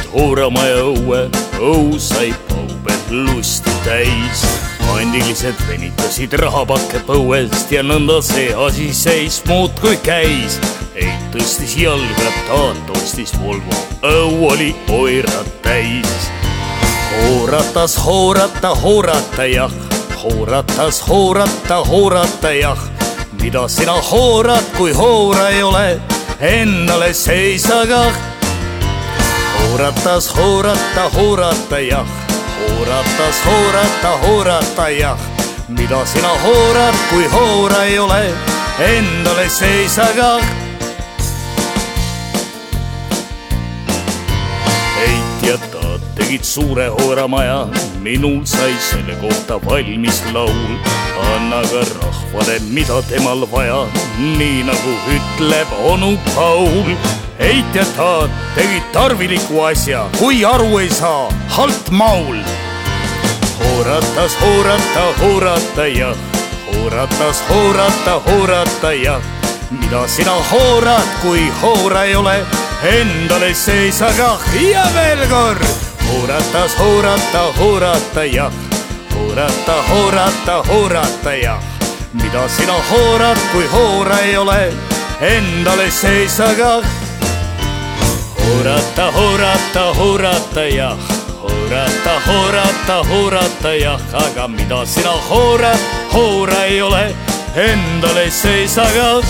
Hooramaja õue, õu sai paubed lusti täis. pandilised venitasid rahapakke põuest ja nõnda see asi seis muudkui käis. Heit tõstis jalga, taat ostis Volvo, õu oli oirat täis. hooratas, hoorata, hoorata jah, hooratas, hoorata, hoorata jah. mida sina hoorad, kui hoora ei ole, endale seisa kah hooratas, hoorata, hoorata jah, hooratas, hoorata, hoorata jah. mida sina hoorad, kui hoora ei ole, endale seisa kah. Heit ja Taat tegid suure hooramaja, minul sai selle kohta valmis laul. anna ka rahvale, mida temal vaja, nii nagu ütleb onu Paul Heit ja Taat tegid tarviliku asja, kui aru ei saa, halt maul. hooratas, hoorata, hoorata jah, hooratas, hoorata, hoorata jah. mida sina hoorad, kui hoora ei ole, endale seisa kah ja veel kord. Hooratas, hoorata, hoorata jah, hoorata, hoorata, hoorata jah. mida sina hoorad, kui hoora ei ole, endale seisa kah hoorata, hoorata, hoorata jah, hoorata, hoorata, hoorata jah, aga mida sina hoorad, hoora ei ole, endale seisa ka